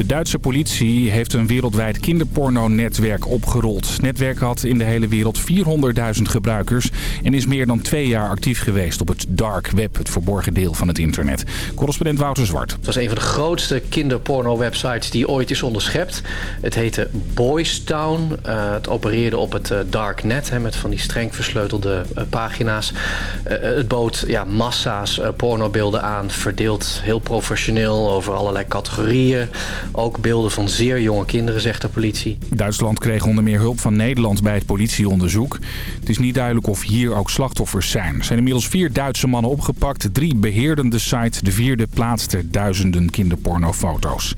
De Duitse politie heeft een wereldwijd kinderporno-netwerk opgerold. Het netwerk had in de hele wereld 400.000 gebruikers... en is meer dan twee jaar actief geweest op het dark web, het verborgen deel van het internet. Correspondent Wouter Zwart. Het was een van de grootste kinderporno-websites die ooit is onderschept. Het heette Boys Town. Uh, het opereerde op het uh, dark net, hè, met van die streng versleutelde uh, pagina's. het bood ja, massa's pornobeelden aan, verdeeld heel professioneel over allerlei categorieën. Ook beelden van zeer jonge kinderen, zegt de politie. Duitsland kreeg onder meer hulp van Nederland bij het politieonderzoek. Het is niet duidelijk of hier ook slachtoffers zijn. Er zijn inmiddels vier Duitse mannen opgepakt. Drie beheerden de site. De vierde plaatste duizenden kinderpornofoto's.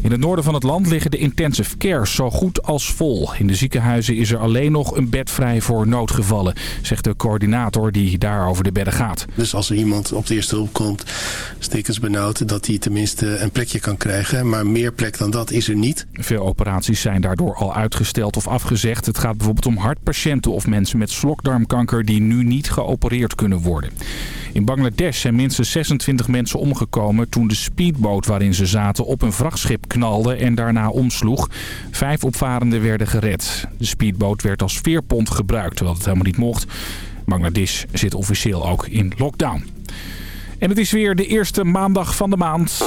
In het noorden van het land liggen de intensive cares zo goed als vol. In de ziekenhuizen is er alleen nog een bed vrij voor noodgevallen, zegt de coördinator die daar over de bedden gaat. Dus als er iemand op de eerste hulp komt, stikkers benauwd, dat hij tenminste een plekje kan krijgen. Maar meer plek dan dat is er niet. Veel operaties zijn daardoor al uitgesteld of afgezegd. Het gaat bijvoorbeeld om hartpatiënten of mensen met slokdarmkanker die nu niet geopereerd kunnen worden. In Bangladesh zijn minstens 26 mensen omgekomen toen de speedboot waarin ze zaten op een vrachtschip knalde en daarna omsloeg. Vijf opvarenden werden gered. De speedboot werd als veerpont gebruikt, terwijl het helemaal niet mocht. Bangladesh zit officieel ook in lockdown. En het is weer de eerste maandag van de maand.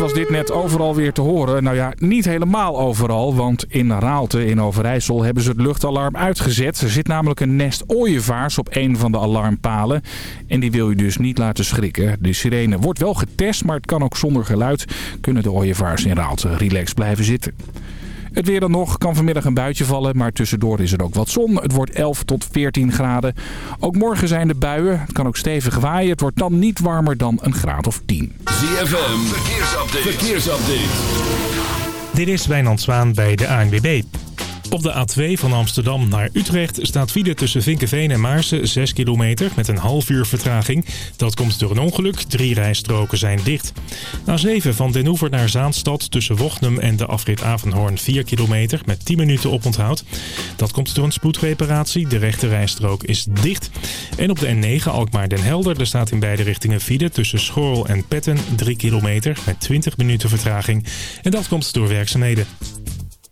Was dit net overal weer te horen. Nou ja, niet helemaal overal, want in Raalte in Overijssel hebben ze het luchtalarm uitgezet. Er zit namelijk een nest ooievaars op een van de alarmpalen. En die wil je dus niet laten schrikken. De sirene wordt wel getest, maar het kan ook zonder geluid. Kunnen de ooievaars in Raalte relaxed blijven zitten. Het weer dan nog. Kan vanmiddag een buitje vallen, maar tussendoor is er ook wat zon. Het wordt 11 tot 14 graden. Ook morgen zijn de buien. Het kan ook stevig waaien. Het wordt dan niet warmer dan een graad of 10. ZFM, verkeersupdate. verkeersupdate. Dit is Wijnand Zwaan bij de ANWB. Op de A2 van Amsterdam naar Utrecht staat file tussen Vinkenveen en Maarsen 6 kilometer met een half uur vertraging. Dat komt door een ongeluk. Drie rijstroken zijn dicht. A7 van Den Oever naar Zaanstad tussen Wochnum en de afrit Avenhoorn 4 kilometer met 10 minuten oponthoud. Dat komt door een spoedreparatie. De rechte rijstrook is dicht. En op de N9 Alkmaar Den Helder er staat in beide richtingen file tussen Schorl en Petten 3 kilometer met 20 minuten vertraging. En dat komt door werkzaamheden.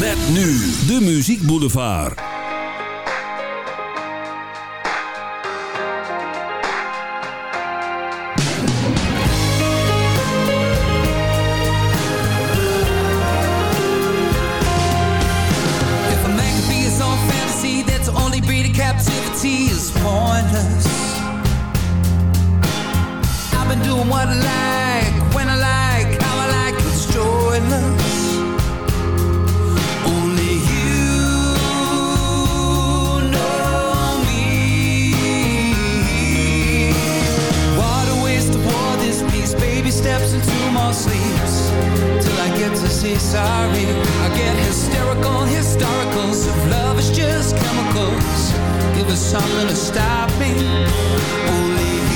Met nu de Muziek Boulevard. is pointless I've been doing what I like, when I like, Steps into more sleeps Till I get to say sorry I get hysterical, historicals If love is just chemicals. Give us something to stop me. Only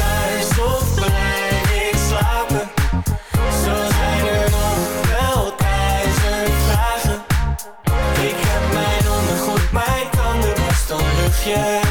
yeah.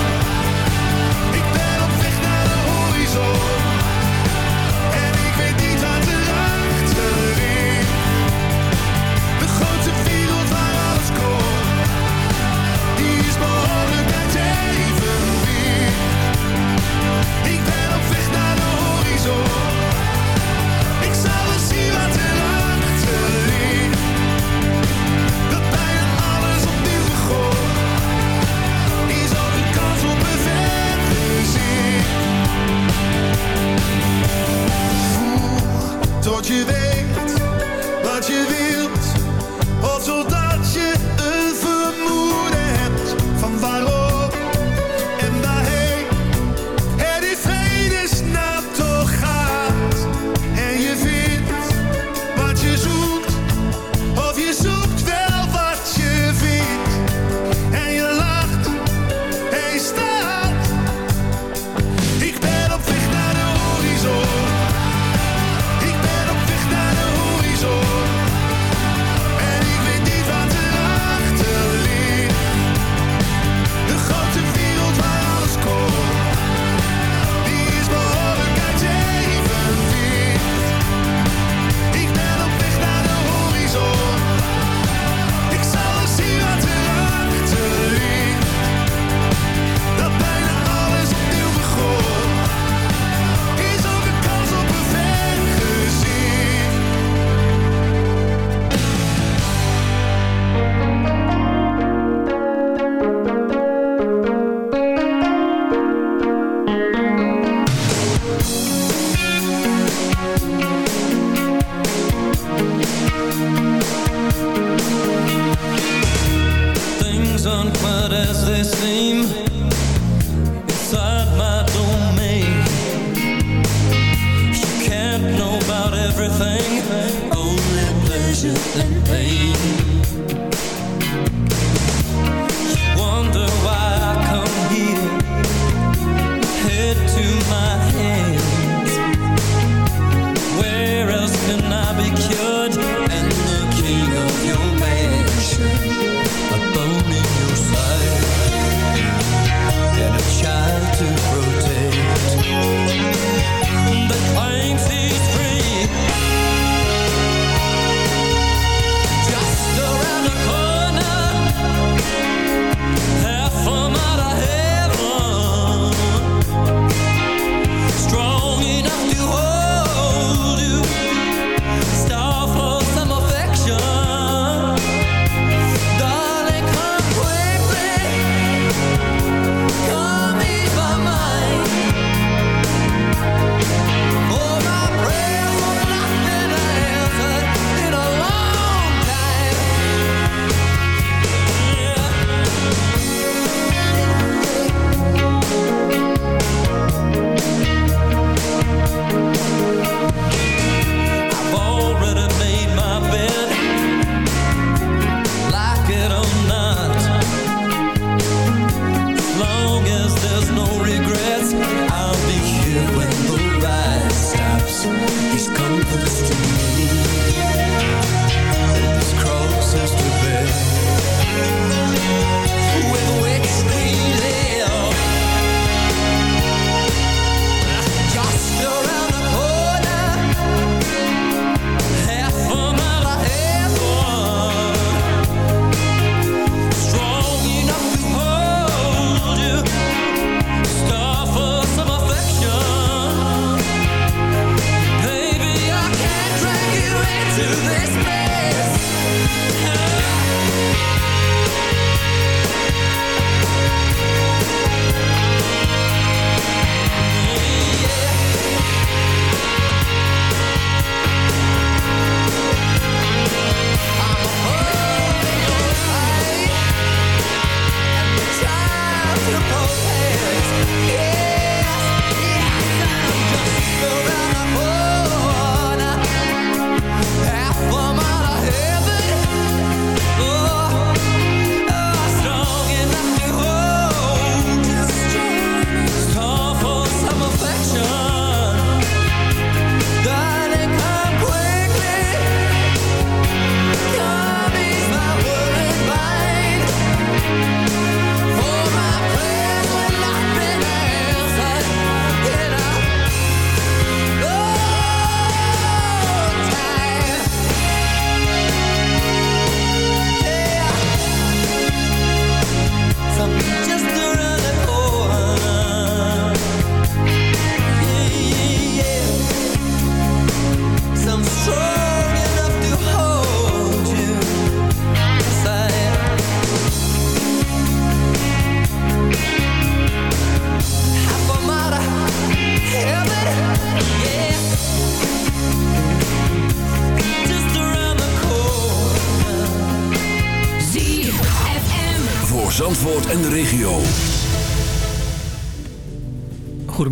tot you weet dat je weet.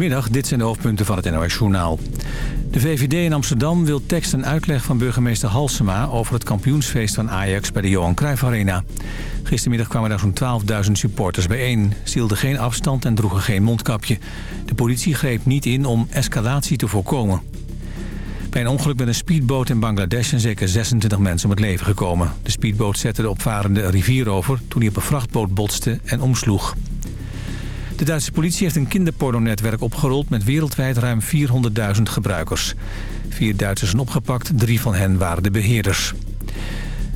Goedemiddag, dit zijn de hoofdpunten van het NOS Journaal. De VVD in Amsterdam wil tekst en uitleg van burgemeester Halsema... over het kampioensfeest van Ajax bij de Johan Cruijff Arena. Gistermiddag kwamen daar zo'n 12.000 supporters bijeen. Ze hielden geen afstand en droegen geen mondkapje. De politie greep niet in om escalatie te voorkomen. Bij een ongeluk met een speedboot in Bangladesh zijn zeker 26 mensen om het leven gekomen. De speedboot zette de opvarende rivier over toen hij op een vrachtboot botste en omsloeg. De Duitse politie heeft een kinderpornonetwerk opgerold met wereldwijd ruim 400.000 gebruikers. Vier Duitsers zijn opgepakt, drie van hen waren de beheerders.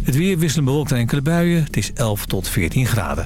Het weer wisselend bewolkt en enkele buien. Het is 11 tot 14 graden.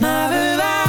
my revival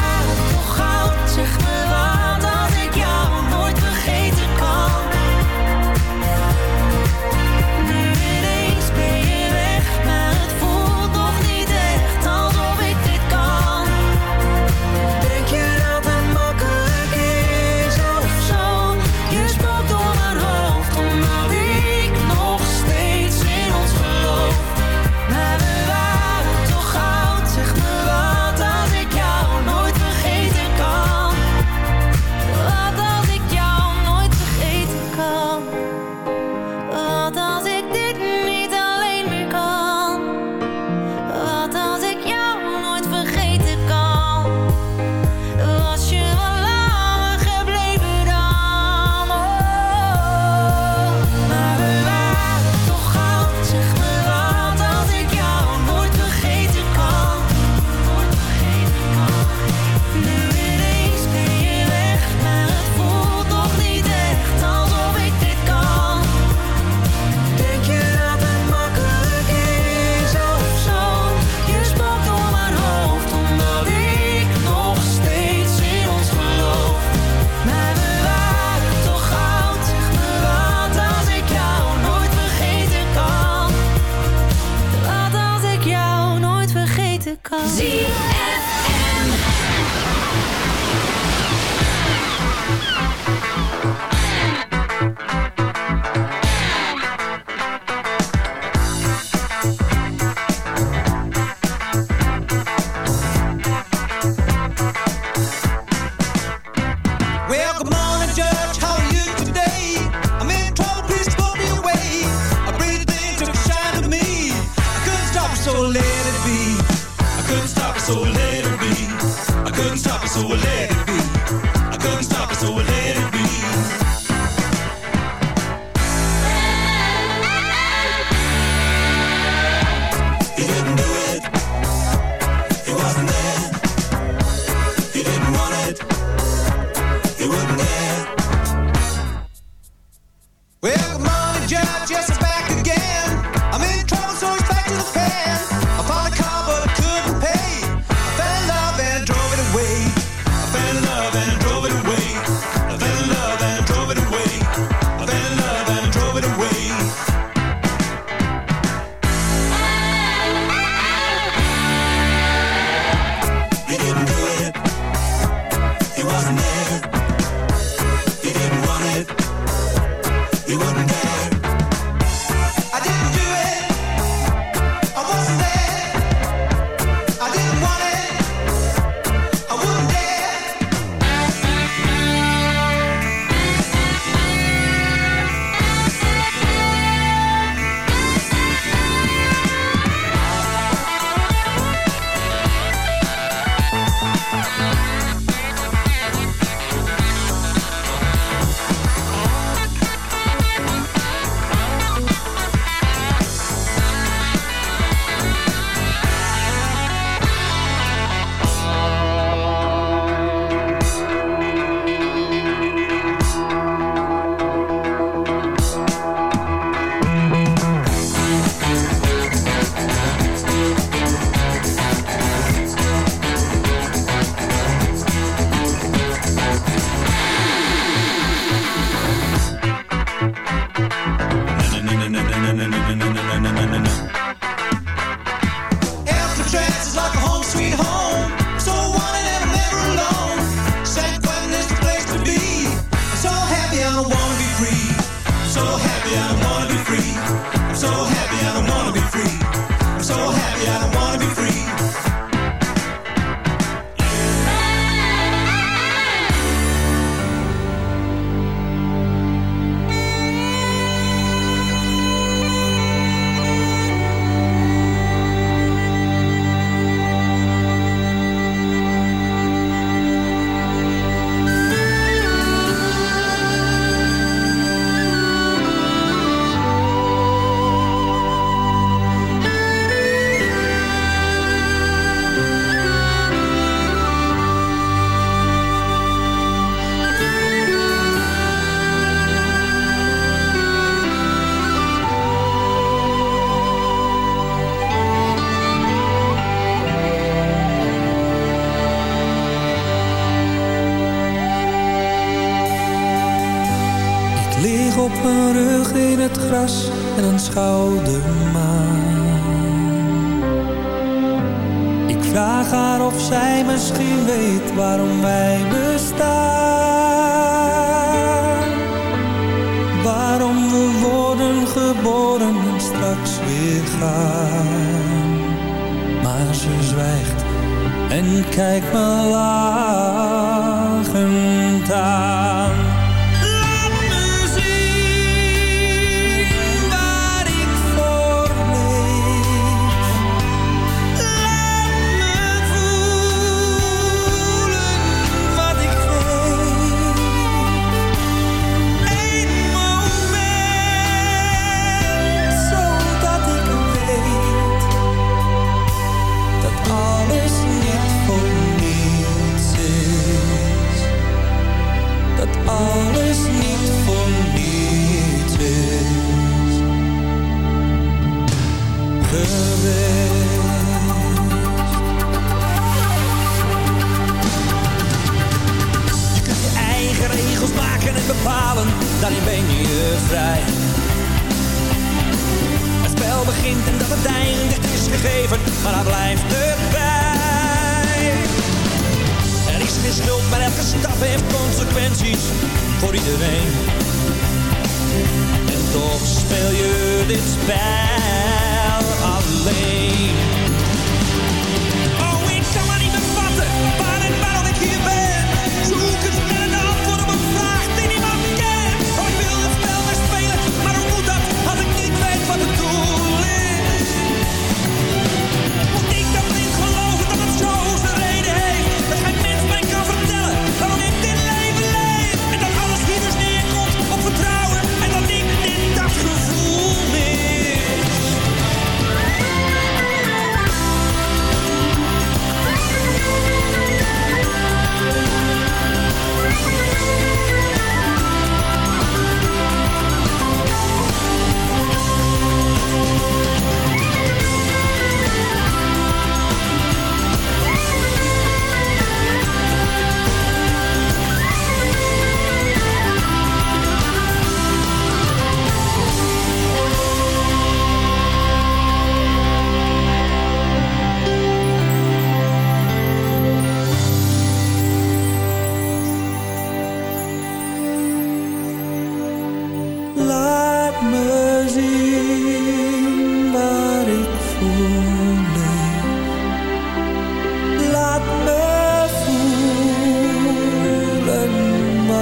je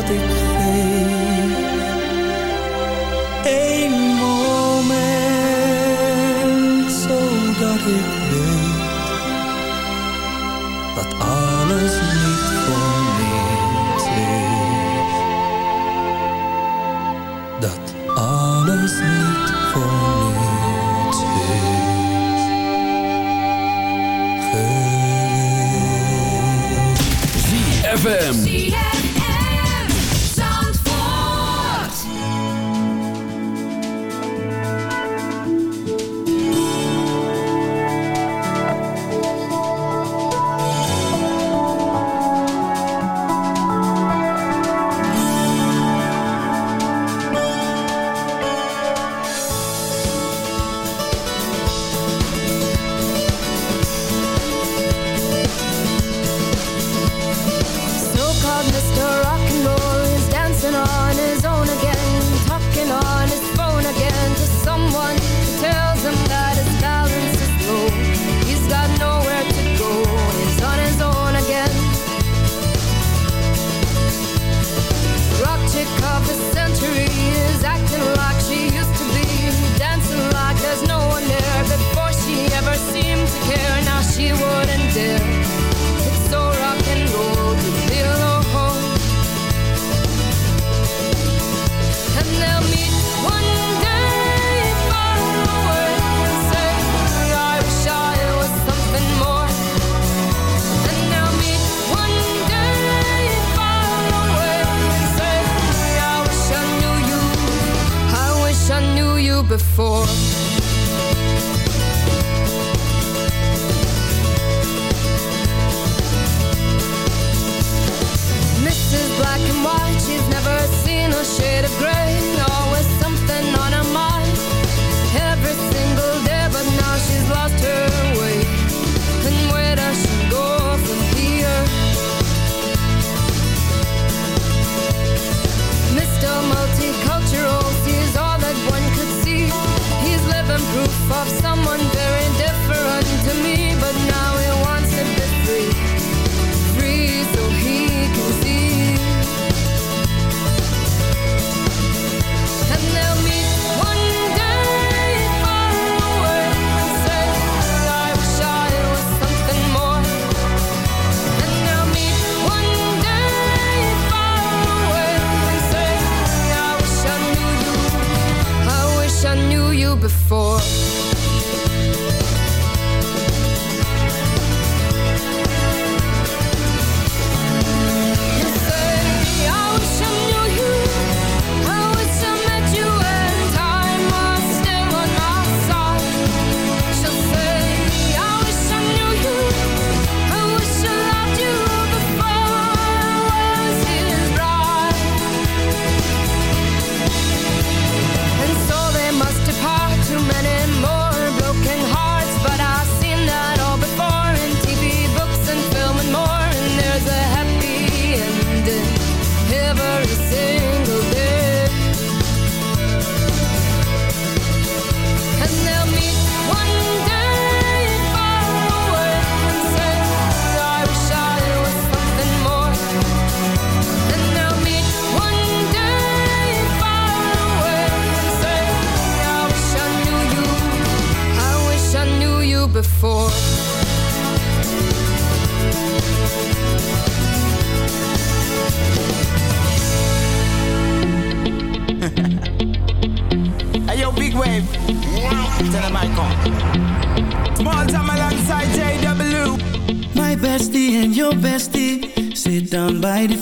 wat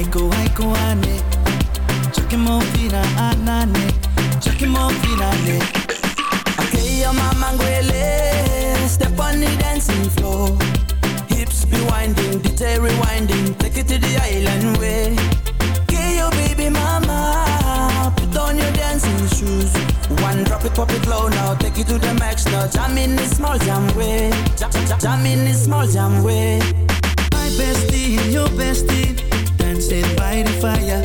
I go, ane. Chucking more fina, anane. Chucking more fina, ne. Okay, ah, your mama ngwele Step on the dancing floor. Hips be winding, detail rewinding Take it to the island way. Okay, your baby mama Put on your dancing shoes. One drop it, pop it low now Take it to the max now. Jam in the small jam way. Jam, jam, jam in the small jam way. My bestie your bestie dancing by the fire.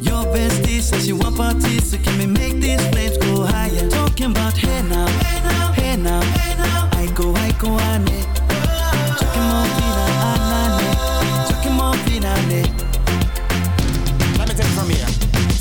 Your bestie says she want parties, so can we make these flames go higher? Talking about hey now, hey now, hey now, hey now. I go, I go, ane. Chucking more fina, anane. Chucking more fina,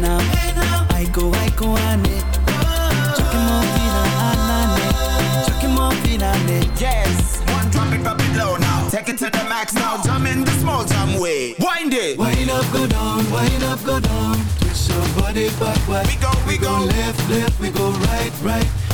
now. I go, I go, ane. Chucking more anane. Chucking more fina. Yes, one drop it, drop it low now Take it to the max now, jump in the small jam way Wind it Wind up, go down, wind up, go down. Twist your body backward. We go, we go. left, left, we go right, right.